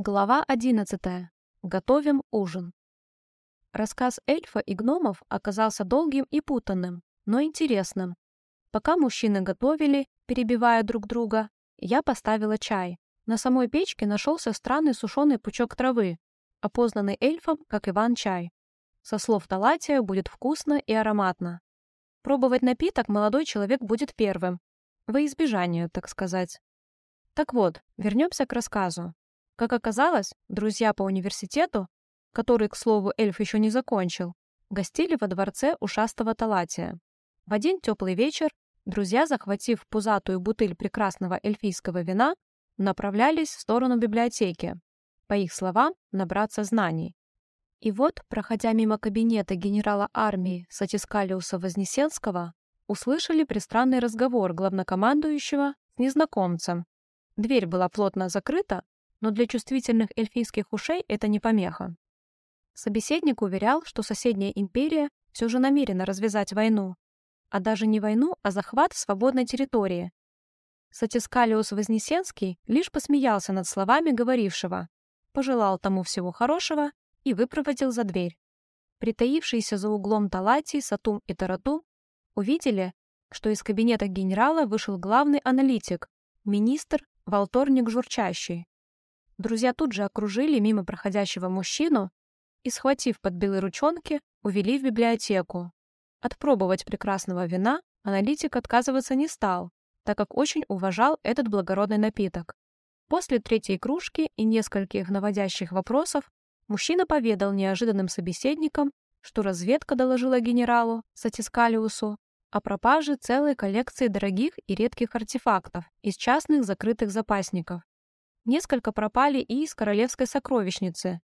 Глава 11. Готовим ужин. Рассказ эльфа и гномов оказался долгим и путанным, но интересным. Пока мужчины готовили, перебивая друг друга, я поставила чай. На самой печке нашелся странный сушеный пучок травы, опознанный эльфом как Иван-чай. Со слов Талатия будет вкусно и ароматно. Пробовать напиток молодой человек будет первым, во избежание, так сказать. Так вот, вернемся к рассказу. Как оказалось, друзья по университету, который, к слову, эльф еще не закончил, гостили во дворце ушастого Талатия. В один теплый вечер друзья, захватив пузатую бутыль прекрасного эльфийского вина, направлялись в сторону библиотеки, по их словам, набраться знаний. И вот, проходя мимо кабинета генерала армии Сатискалиуса Вознесенского, услышали пристранный разговор главнокомандующего с незнакомцем. Дверь была плотно закрыта, но для чувствительных эльфийских ушей это не помеха. Собеседник уверял, что соседняя империя все же намерена развязать войну, а даже не войну, а захват свободной территории. Сатискалиус Вознесенский лишь посмеялся над словами говорившего, пожелал тому всего хорошего и выпроводил за дверь. Притаившиеся за углом Талатий, Сатум и Тарату увидели, что из кабинета генерала вышел главный аналитик, министр Волторник Журчащий. Друзья тут же окружили мимо проходящего мужчину и, схватив под белые ручонки, увели в библиотеку. Отпробовать прекрасного вина аналитик отказываться не стал, так как очень уважал этот благородный напиток. После третьей кружки и нескольких наводящих вопросов мужчина поведал неожиданным собеседникам, что разведка доложила генералу Сатискалиусу о пропаже целой коллекции дорогих и редких артефактов из частных закрытых запасников. Несколько пропали и из королевской сокровищницы.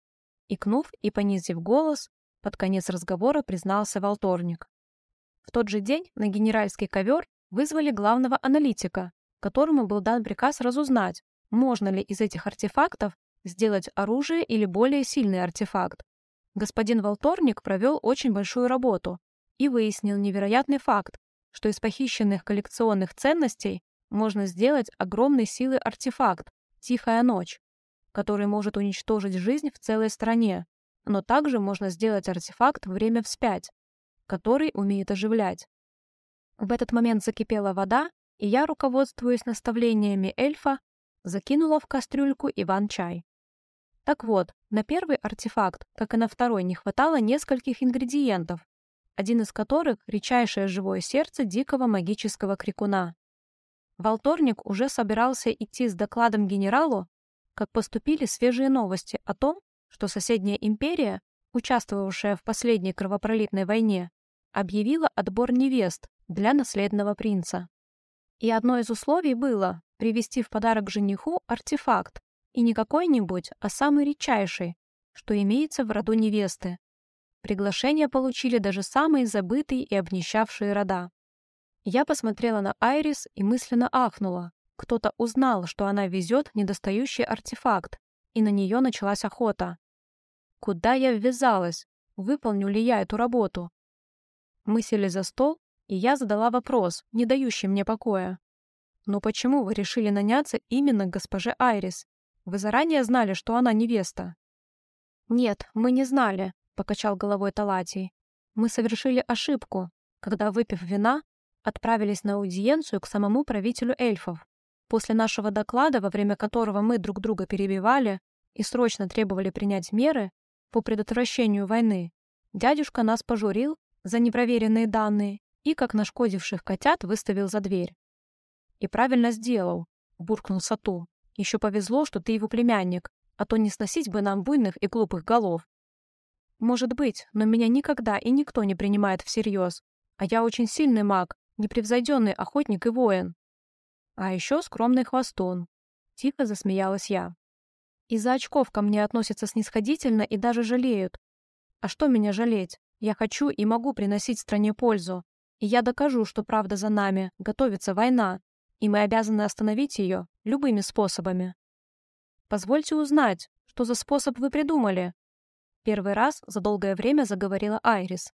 Икнув и понизив голос, под конец разговора признался Волторник. В тот же день на генеральский ковер вызвали главного аналитика, которому был дан приказ разузнать, можно ли из этих артефактов сделать оружие или более сильный артефакт. Господин Волторник провел очень большую работу и выяснил невероятный факт, что из похищенных коллекционных ценностей можно сделать огромной силы артефакт, «Тихая ночь», который может уничтожить жизнь в целой стране, но также можно сделать артефакт «Время вспять», который умеет оживлять. В этот момент закипела вода, и я, руководствуясь наставлениями эльфа, закинула в кастрюльку Иван-чай. Так вот, на первый артефакт, как и на второй, не хватало нескольких ингредиентов, один из которых — редчайшее живое сердце дикого магического крикуна. Волторник уже собирался идти с докладом генералу, как поступили свежие новости о том, что соседняя империя, участвовавшая в последней кровопролитной войне, объявила отбор невест для наследного принца. И одно из условий было привезти в подарок жениху артефакт, и не какой-нибудь, а самый редчайший, что имеется в роду невесты. Приглашение получили даже самые забытые и обнищавшие рода. Я посмотрела на Айрис и мысленно ахнула. Кто-то узнал, что она везет недостающий артефакт, и на нее началась охота. Куда я ввязалась? Выполню ли я эту работу? Мы сели за стол, и я задала вопрос, не дающий мне покоя. «Но почему вы решили наняться именно госпоже Айрис? Вы заранее знали, что она невеста?» «Нет, мы не знали», — покачал головой Талатий. «Мы совершили ошибку, когда, выпив вина, отправились на аудиенцию к самому правителю эльфов. После нашего доклада, во время которого мы друг друга перебивали и срочно требовали принять меры по предотвращению войны, дядюшка нас пожурил за непроверенные данные и, как нашкодивших котят, выставил за дверь. «И правильно сделал», — буркнул Сату. «Еще повезло, что ты его племянник, а то не сносить бы нам буйных и глупых голов». «Может быть, но меня никогда и никто не принимает всерьез, а я очень сильный маг, непревзойденный охотник и воин. А еще скромный хвостун. Тихо засмеялась я. Из-за очков ко мне относятся снисходительно и даже жалеют. А что меня жалеть? Я хочу и могу приносить стране пользу. И я докажу, что правда за нами, готовится война, и мы обязаны остановить ее любыми способами. Позвольте узнать, что за способ вы придумали? Первый раз за долгое время заговорила Айрис.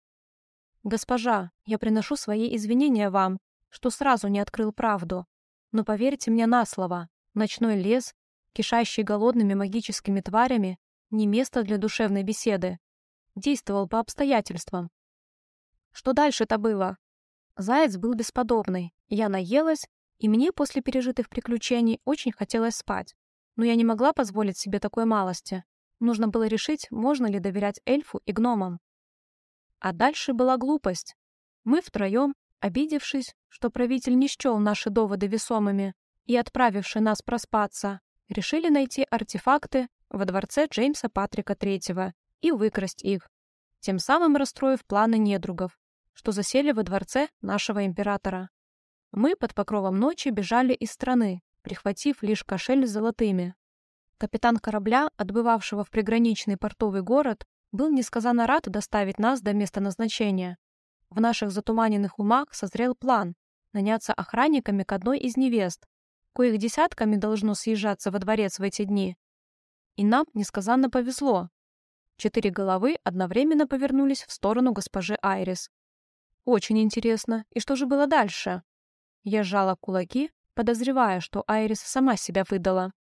«Госпожа, я приношу свои извинения вам, что сразу не открыл правду. Но поверьте мне на слово, ночной лес, кишащий голодными магическими тварями, не место для душевной беседы. Действовал по обстоятельствам. Что дальше-то было? Заяц был бесподобный. Я наелась, и мне после пережитых приключений очень хотелось спать. Но я не могла позволить себе такой малости. Нужно было решить, можно ли доверять эльфу и гномам. А дальше была глупость. Мы втроем, обидевшись, что правитель не счел наши доводы весомыми и отправивший нас проспаться, решили найти артефакты во дворце Джеймса Патрика III и выкрасть их, тем самым расстроив планы недругов, что засели во дворце нашего императора. Мы под покровом ночи бежали из страны, прихватив лишь кошель с золотыми. Капитан корабля, отбывавшего в приграничный портовый город, был несказанно рад доставить нас до места назначения. В наших затуманенных умах созрел план наняться охранниками к одной из невест, коих десятками должно съезжаться во дворец в эти дни. И нам несказанно повезло. Четыре головы одновременно повернулись в сторону госпожи Айрис. Очень интересно. И что же было дальше? Я сжала кулаки, подозревая, что Айрис сама себя выдала.